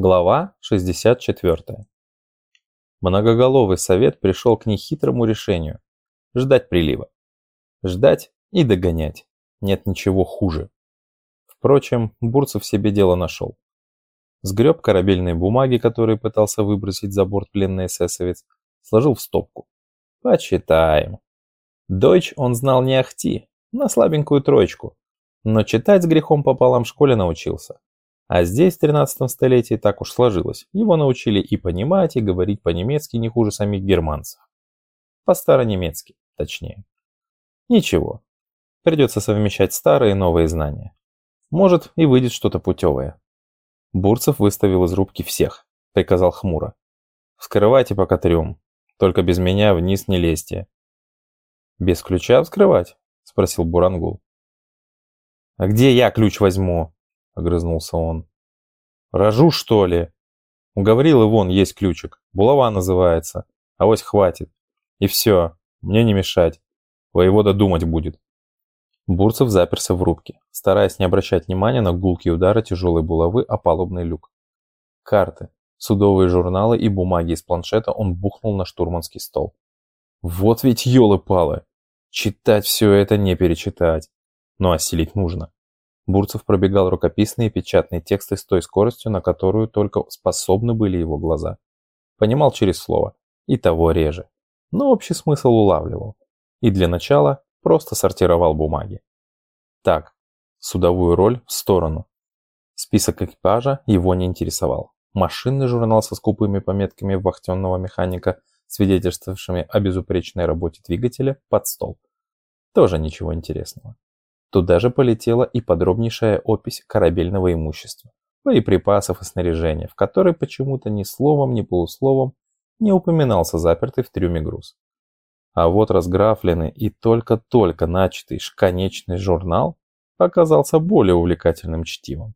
Глава 64. Многоголовый совет пришел к нехитрому решению – ждать прилива. Ждать и догонять. Нет ничего хуже. Впрочем, Бурцев себе дело нашел. Сгреб корабельные бумаги, которые пытался выбросить за борт пленный эсэсовец, сложил в стопку. Почитаем. Дойч он знал не ахти, на слабенькую троечку, но читать с грехом пополам в школе научился. А здесь, в 13 столетии, так уж сложилось. Его научили и понимать, и говорить по-немецки не хуже самих германцев. По-старонемецки, точнее. Ничего. Придется совмещать старые и новые знания. Может, и выйдет что-то путевое. Бурцев выставил из рубки всех, приказал хмуро. «Вскрывайте пока трюм. Только без меня вниз не лезьте». «Без ключа вскрывать?» – спросил Бурангул. «А где я ключ возьму?» Огрызнулся он. «Рожу, что ли?» Уговорил и вон, есть ключик. Булава называется. Авось хватит. И все, мне не мешать. Воевода думать будет. Бурцев заперся в рубке, стараясь не обращать внимания на гулкие удары тяжелой булавы о палубный люк. Карты, судовые журналы и бумаги из планшета он бухнул на штурманский стол. Вот ведь елы-палы! Читать все это не перечитать. Но осилить нужно. Бурцев пробегал рукописные печатные тексты с той скоростью, на которую только способны были его глаза. Понимал через слово, и того реже. Но общий смысл улавливал. И для начала просто сортировал бумаги. Так, судовую роль в сторону. Список экипажа его не интересовал. Машинный журнал со скупыми пометками вахтенного механика, свидетельствовавшими о безупречной работе двигателя, под стол. Тоже ничего интересного. Туда же полетела и подробнейшая опись корабельного имущества, боеприпасов и снаряжения, в которой почему-то ни словом, ни полусловом не упоминался запертый в трюме груз. А вот разграфленный и только-только начатый конечный журнал оказался более увлекательным чтивом.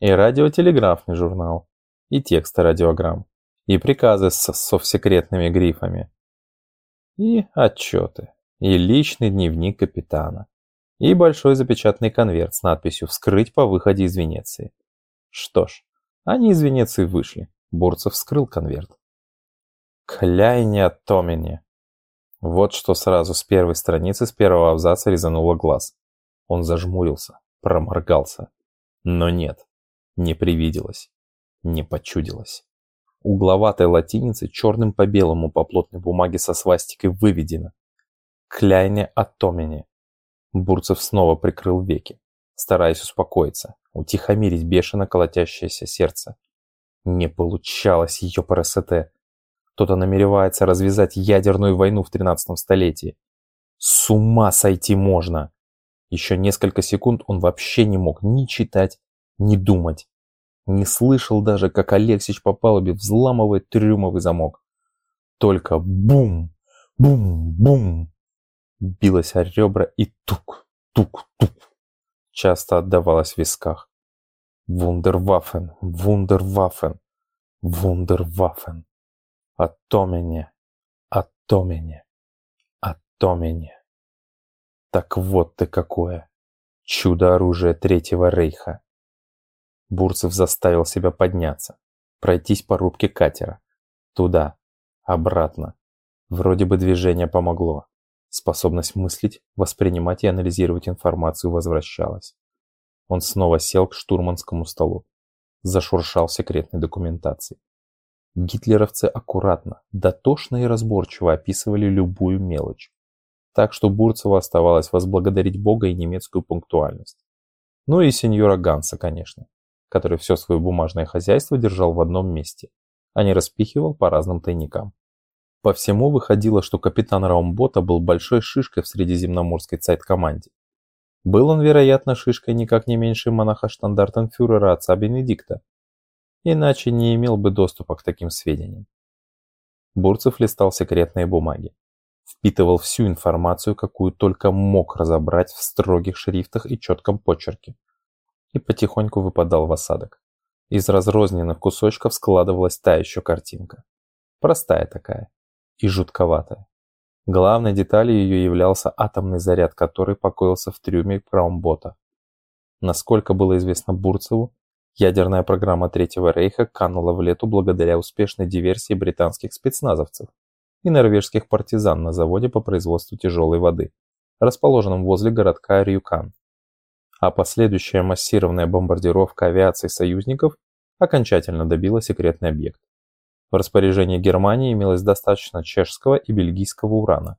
И радиотелеграфный журнал, и тексты радиограмм, и приказы с совсекретными грифами, и отчеты, и личный дневник капитана, и большой запечатанный конверт с надписью «Вскрыть по выходе из Венеции». Что ж, они из Венеции вышли. Бурцев вскрыл конверт. Кляйне Томине. Вот что сразу с первой страницы, с первого абзаца резануло глаз. Он зажмурился, проморгался. Но нет, не привиделось, не почудилось. Угловатой латиницей черным по белому по плотной бумаге со свастикой выведено. Кляйне Атомине. Бурцев снова прикрыл веки, стараясь успокоиться, утихомирить бешено колотящееся сердце. Не получалось ее по РСТ. Кто-то намеревается развязать ядерную войну в 13 столетии. С ума сойти можно! Еще несколько секунд он вообще не мог ни читать, ни думать. Не слышал даже, как Алексич по палубе взламывает трюмовый замок. Только бум, бум, бум билась о ребра и тук-тук-тук часто отдавалась в висках. Вундерваффен, вундерваффен, вундерваффен. А то мне, а то мне. Так вот ты какое. Чудо-оружие Третьего Рейха. Бурцев заставил себя подняться, пройтись по рубке катера. Туда, обратно. Вроде бы движение помогло. Способность мыслить, воспринимать и анализировать информацию возвращалась. Он снова сел к штурманскому столу. Зашуршал секретной документацией. Гитлеровцы аккуратно, дотошно и разборчиво описывали любую мелочь. Так что Бурцеву оставалось возблагодарить Бога и немецкую пунктуальность. Ну и сеньора Ганса, конечно, который все свое бумажное хозяйство держал в одном месте, а не распихивал по разным тайникам. По всему выходило, что капитан Раумбота был большой шишкой в средиземноморской цайт-команде. Был он, вероятно, шишкой никак не меньше монаха-штандартенфюрера отца Бенедикта. Иначе не имел бы доступа к таким сведениям. Бурцев листал секретные бумаги. Впитывал всю информацию, какую только мог разобрать в строгих шрифтах и четком почерке. И потихоньку выпадал в осадок. Из разрозненных кусочков складывалась та еще картинка. Простая такая и жутковатая. Главной деталью ее являлся атомный заряд, который покоился в трюме промбота. Насколько было известно Бурцеву, Ядерная программа Третьего Рейха канула в лету благодаря успешной диверсии британских спецназовцев и норвежских партизан на заводе по производству тяжелой воды, расположенном возле городка Рюкан. А последующая массированная бомбардировка авиации союзников окончательно добила секретный объект. В распоряжении Германии имелось достаточно чешского и бельгийского урана.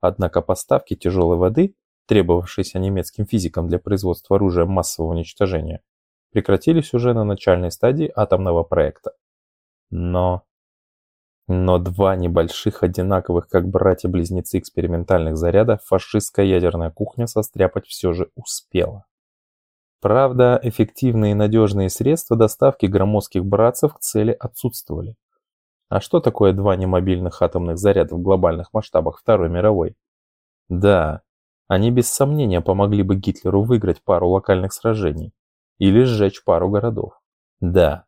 Однако поставки тяжелой воды, требовавшиеся немецким физикам для производства оружия массового уничтожения, прекратились уже на начальной стадии атомного проекта. Но... Но два небольших одинаковых, как братья-близнецы экспериментальных заряда фашистская ядерная кухня состряпать все же успела. Правда, эффективные и надежные средства доставки громоздких братцев к цели отсутствовали. А что такое два немобильных атомных заряда в глобальных масштабах Второй мировой? Да, они без сомнения помогли бы Гитлеру выиграть пару локальных сражений или сжечь пару городов. Да,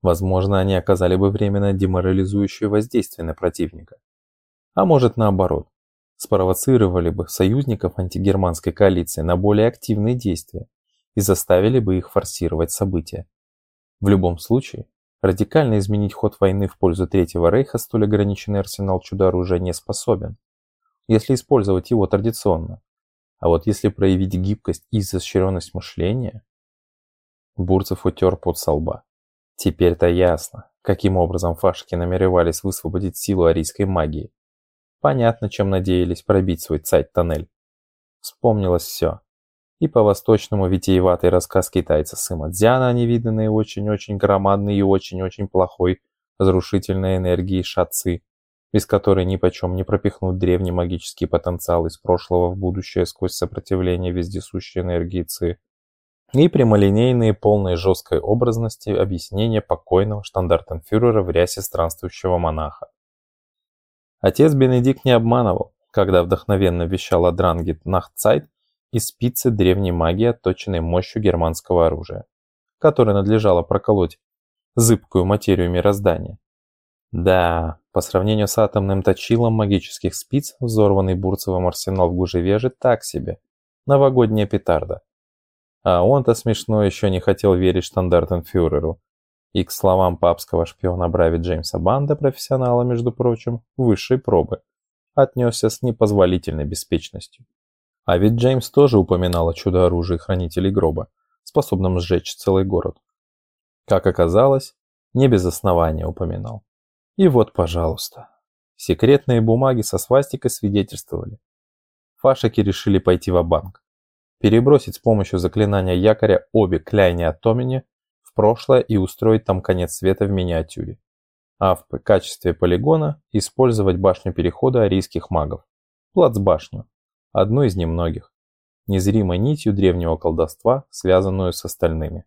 возможно, они оказали бы временно деморализующее воздействие на противника. А может наоборот, спровоцировали бы союзников антигерманской коалиции на более активные действия и заставили бы их форсировать события. В любом случае, Радикально изменить ход войны в пользу Третьего Рейха столь ограниченный арсенал чудо-оружия не способен, если использовать его традиционно. А вот если проявить гибкость и изощренность мышления... Бурцев утер под со лба. Теперь-то ясно, каким образом фашки намеревались высвободить силу арийской магии. Понятно, чем надеялись пробить свой цайт-тоннель. Вспомнилось все и по-восточному витиеватый рассказ китайца Сыма Дзяна о невиданной очень-очень громадной и очень-очень плохой разрушительной энергии шацы, без которой ни почем не пропихнуть древний магический потенциал из прошлого в будущее сквозь сопротивление вездесущей энергии Ци, и прямолинейные, полные жесткой образности объяснения покойного штандартенфюрера в рясе странствующего монаха. Отец Бенедикт не обманывал, когда вдохновенно вещал о Дранге Нахцайт и спицы древней магии, отточенной мощью германского оружия, которое надлежало проколоть зыбкую материю мироздания. Да, по сравнению с атомным точилом магических спиц, взорванный Бурцевым арсенал в Гужевеже так себе. Новогодняя петарда. А он-то смешно еще не хотел верить штандартенфюреру. И к словам папского шпиона Брави Джеймса Банда, профессионала, между прочим, высшей пробы, отнесся с непозволительной беспечностью. А ведь Джеймс тоже упоминал о чудо-оружии хранителей гроба, способном сжечь целый город. Как оказалось, не без основания упоминал. И вот, пожалуйста. Секретные бумаги со свастикой свидетельствовали. Фашики решили пойти в банк перебросить с помощью заклинания якоря обе кляйни Атомини в прошлое и устроить там конец света в миниатюре. А в качестве полигона использовать башню перехода арийских магов. Плацбашню, одну из немногих, незримой нитью древнего колдовства, связанную с остальными.